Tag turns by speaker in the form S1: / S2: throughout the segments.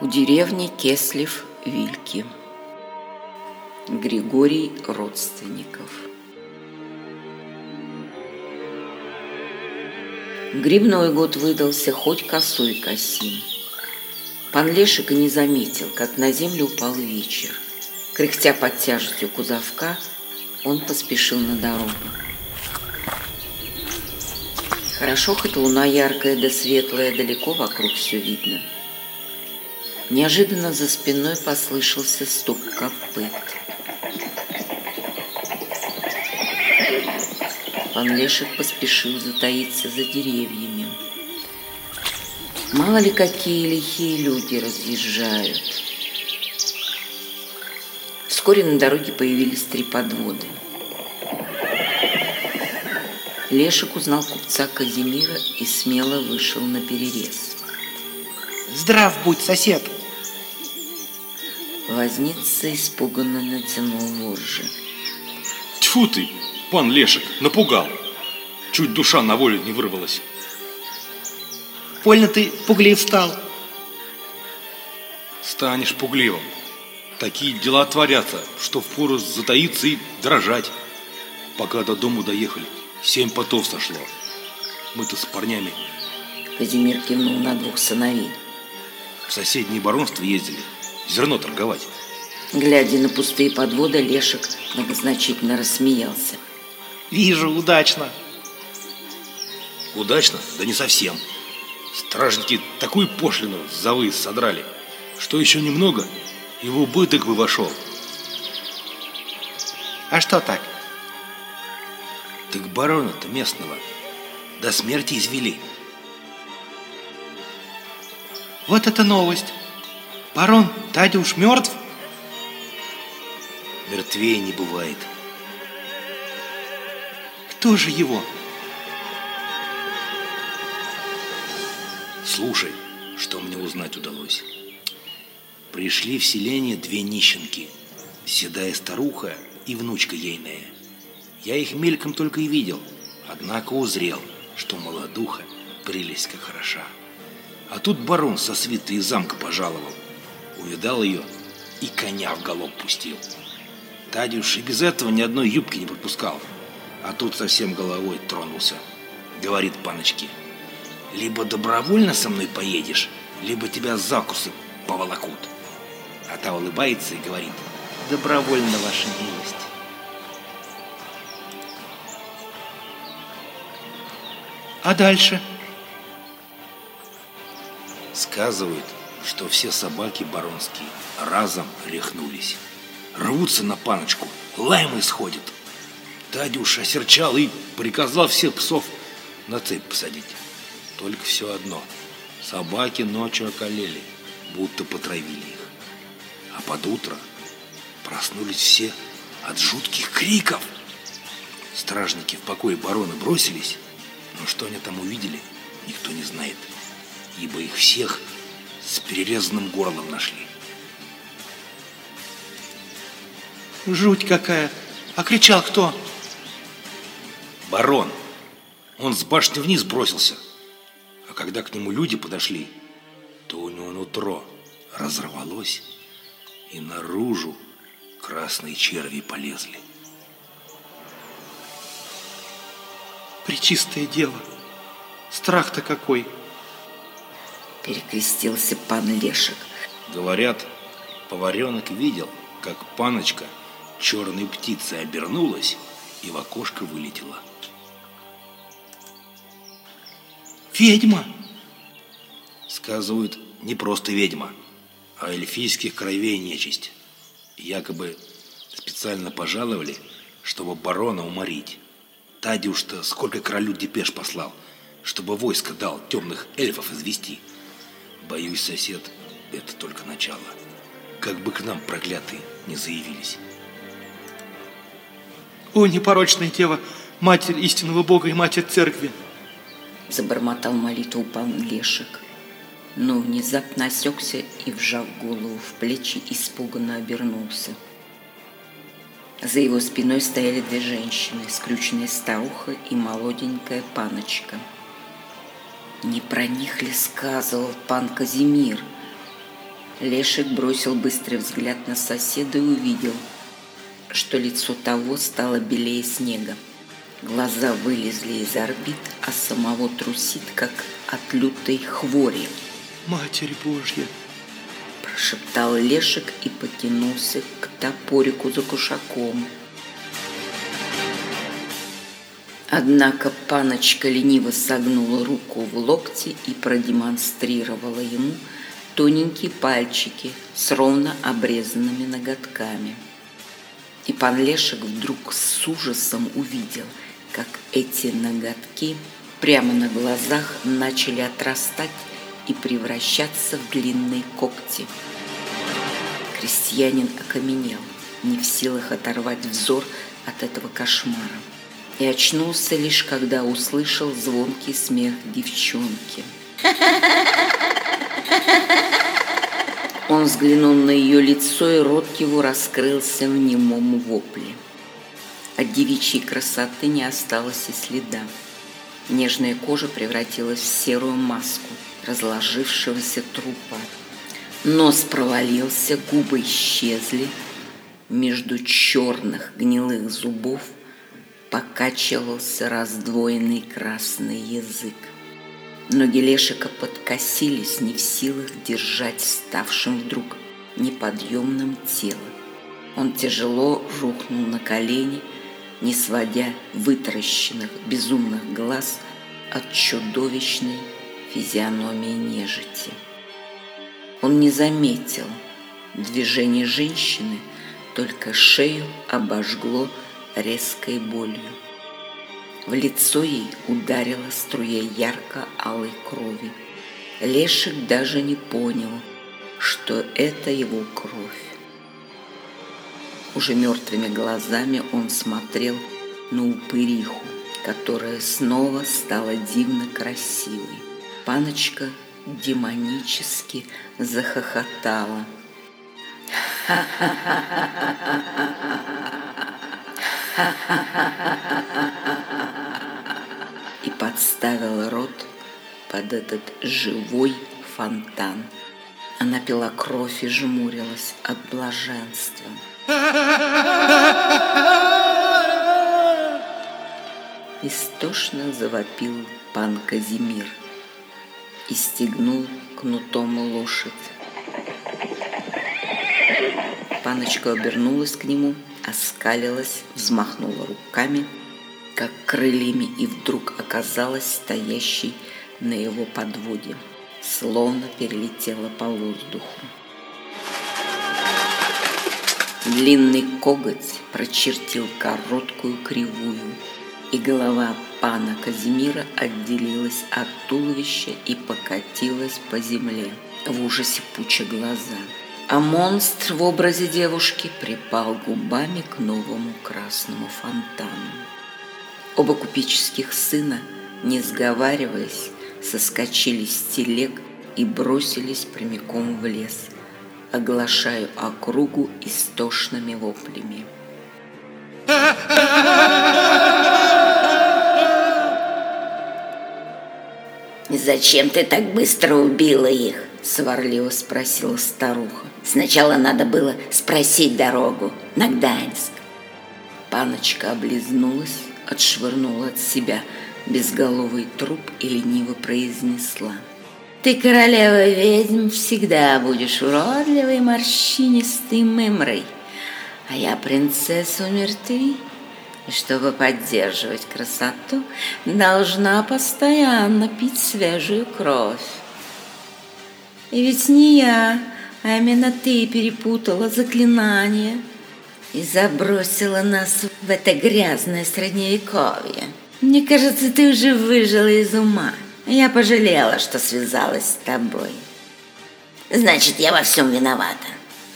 S1: У деревни Кеслев-Вильки. Григорий Родственников. Грибной год выдался, хоть косой косим. Пан Лешик и не заметил, как на землю упал вечер. Кряхтя под тяжестью кузовка, он поспешил на дорогу. Хорошо, хоть луна яркая да светлая, далеко вокруг все видно. Неожиданно за спиной послышался стук копыт. Пан Лешек поспешил затаиться за деревьями. Мало ли какие лихие люди разъезжают. Вскоре на дороге появились три подводы. Лешек узнал купца Казимира и смело вышел на перерез.
S2: Здрав будь, сосед!
S1: Возница испуганно натянул вожжи.
S3: Тьфу ты, пан Лешек, напугал. Чуть душа на волю не вырвалась.
S2: Больно ты пуглив стал.
S3: Станешь пугливым. Такие дела творятся, что впору затаиться и дрожать. Пока до дому доехали, семь потов сошло. Мы-то с парнями
S1: Казимир кивнул на двух сыновей.
S3: в соседнее баронство ездили, зерно торговать.
S1: Глядя на пустые подводы, Лешек многозначительно рассмеялся.
S2: Вижу, удачно.
S3: Удачно? Да не совсем. Стражники такую пошлину за выезд содрали, что еще немного, и в убыток бы вошел.
S2: А что так?
S3: Так барона-то местного до смерти извели.
S2: Вот это новость. Барон Тадюш мертв?
S3: Мертвее не бывает.
S2: Кто же его?
S3: Слушай, что мне узнать удалось. Пришли в селение две нищенки, седая старуха и внучка ейная. Я их мельком только и видел, однако узрел, что молодуха прелесть как хороша. А тут барон со свитой из замка пожаловал. Увидал ее и коня в галоп пустил. Тадюш и без этого ни одной юбки не пропускал. А тут совсем головой тронулся. Говорит паночки, либо добровольно со мной поедешь, либо тебя за кусы поволокут. А та улыбается и говорит, добровольно, ваша милость.
S2: А дальше?
S3: Сказывают, что все собаки баронские разом рехнулись. Рвутся на паночку, лаем исходит. Тадюш осерчал и приказал всех псов на цепь посадить. Только все одно. Собаки ночью околели, будто потравили их. А под утро проснулись все от жутких криков. Стражники в покое барона бросились, но что они там увидели, никто не знает, ибо их всех с перерезанным горлом нашли.
S2: Жуть какая. А кричал кто?
S3: Барон. Он с башни вниз бросился. А когда к нему люди подошли, то у него нутро разорвалось, и наружу красные черви полезли.
S2: Пречистое дело. Страх-то какой.
S1: Перекрестился пан Лешек.
S3: Говорят, поваренок видел, как паночка черной птицей обернулась и в окошко вылетела.
S2: Ведьма.
S3: Сказывают, не просто ведьма, а эльфийских кровей нечисть. Якобы специально пожаловали, чтобы барона уморить. Тадюш-то сколько королю депеш послал, чтобы войско дал темных эльфов извести. Боюсь, сосед, это только начало. Как бы к нам проклятые не заявились.
S2: О, непорочная дева, Матерь истинного Бога и Матерь Церкви.
S1: Забормотал молитву пан Лешек. Но внезапно осекся и, вжав голову в плечи, испуганно обернулся. За его спиной стояли две женщины, скрюченная старуха и молоденькая паночка. Не про них ли сказывал пан Казимир? Лешик бросил быстрый взгляд на соседа и увидел, что лицо того стало белее снега. Глаза вылезли из орбит, а самого трусит, как от лютой хвори.
S2: Матерь Божья!
S1: Прошептал Лешик и потянулся к топорику за кушаком. Однако паночка лениво согнула руку в локте и продемонстрировала ему тоненькие пальчики с ровно обрезанными ноготками. И пан Лешек вдруг с ужасом увидел, как эти ноготки прямо на глазах начали отрастать и превращаться в длинные когти. Крестьянин окаменел, не в силах оторвать взор от этого кошмара и очнулся лишь когда услышал звонкий смех девчонки. Он взглянул на ее лицо, и рот его раскрылся в немом вопле. От девичьей красоты не осталось и следа. Нежная кожа превратилась в серую маску разложившегося трупа. Нос провалился, губы исчезли. Между черных гнилых зубов – покачивался раздвоенный красный язык. Ноги Лешика подкосились, не в силах держать ставшим вдруг неподъемным тело. Он тяжело рухнул на колени, не сводя вытаращенных безумных глаз от чудовищной физиономии нежити. Он не заметил движения женщины, только шею обожгло резкой болью. В лицо ей ударила струя ярко-алой крови. Лешик даже не понял, что это его кровь. Уже мертвыми глазами он смотрел на упыриху, которая снова стала дивно красивой. Паночка демонически захохотала. Ха-ха-ха-ха-ха-ха-ха! И подставила рот под этот живой фонтан. Она пила кровь и жмурилась от блаженства. Истошно завопил пан Казимир и стегнул кнутом лошадь. Паночка обернулась к нему оскалилась, взмахнула руками, как крыльями, и вдруг оказалась стоящей на его подводе, словно перелетела по воздуху. Длинный коготь прочертил короткую кривую, и голова пана Казимира отделилась от туловища и покатилась по земле, в ужасе пуча глаза – а монстр в образе девушки припал губами к новому красному фонтану. Оба купеческих сына, не сговариваясь, соскочили с телег и бросились прямиком в лес, оглашая округу истошными воплями.
S4: «Зачем ты так быстро убила их?» – сварливо спросила старуха. «Сначала надо было спросить дорогу на Гданьск».
S1: Паночка облизнулась, отшвырнула от себя безголовый труп и лениво произнесла.
S4: «Ты, королева ведьм, всегда будешь уродливой, морщинистой мымрой, а я принцесса мертвей» и чтобы поддерживать красоту, должна постоянно пить свежую кровь. И ведь не я, а именно ты перепутала заклинание и забросила нас в это грязное средневековье. Мне кажется, ты уже выжила из ума. Я пожалела, что связалась с тобой. Значит, я во всем виновата,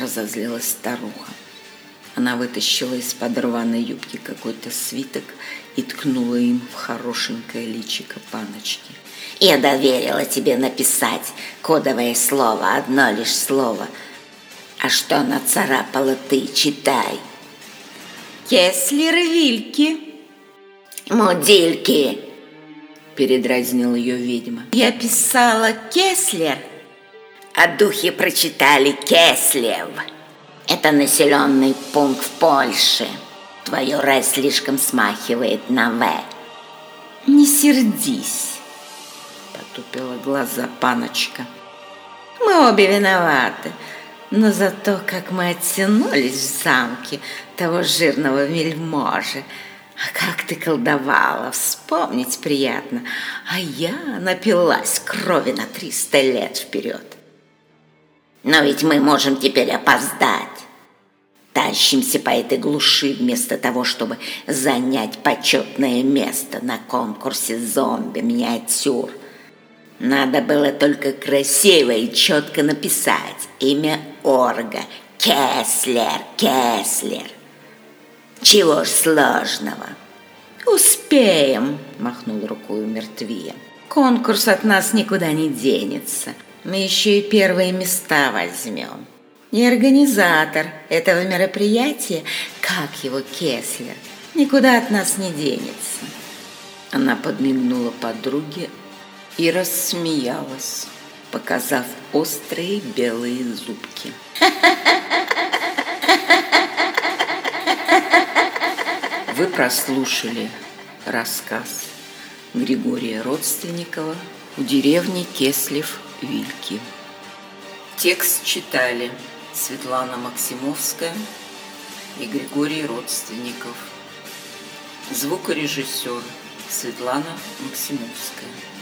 S4: разозлилась старуха.
S1: Она вытащила из-под рваной юбки какой-то свиток и ткнула им в хорошенькое личико паночки.
S4: «Я доверила тебе написать кодовое слово, одно лишь слово. А что нацарапала ты, читай».
S1: «Кеслер Вильки».
S4: «Мудильки», –
S1: передразнил ее ведьма.
S4: «Я писала Кеслер, О духе прочитали Кеслев. Это населенный пункт в Польше. Твое «Р» слишком смахивает на «В».
S1: Не сердись, потупила глаза паночка. Мы обе виноваты, но за то, как мы оттянулись в замке того жирного вельможи, а как ты колдовала, вспомнить приятно. А я напилась крови на триста лет вперед.
S4: Но ведь мы можем теперь опоздать. Тащимся по этой глуши вместо того, чтобы занять почетное место на конкурсе зомби-миниатюр. Надо было только красиво и четко написать имя Орга. Кеслер, Кеслер. Чего ж сложного?
S1: Успеем, махнул рукой мертвия. Конкурс от нас никуда не денется. Мы еще и первые места возьмем. И организатор этого мероприятия, как его Кеслер, никуда от нас не денется. Она подмигнула подруге и рассмеялась, показав острые белые зубки. Вы прослушали рассказ Григория Родственникова «У деревни Кеслев-Вильки». Текст читали Светлана Максимовская и Григорий Родственников. Звукорежиссер Светлана Максимовская.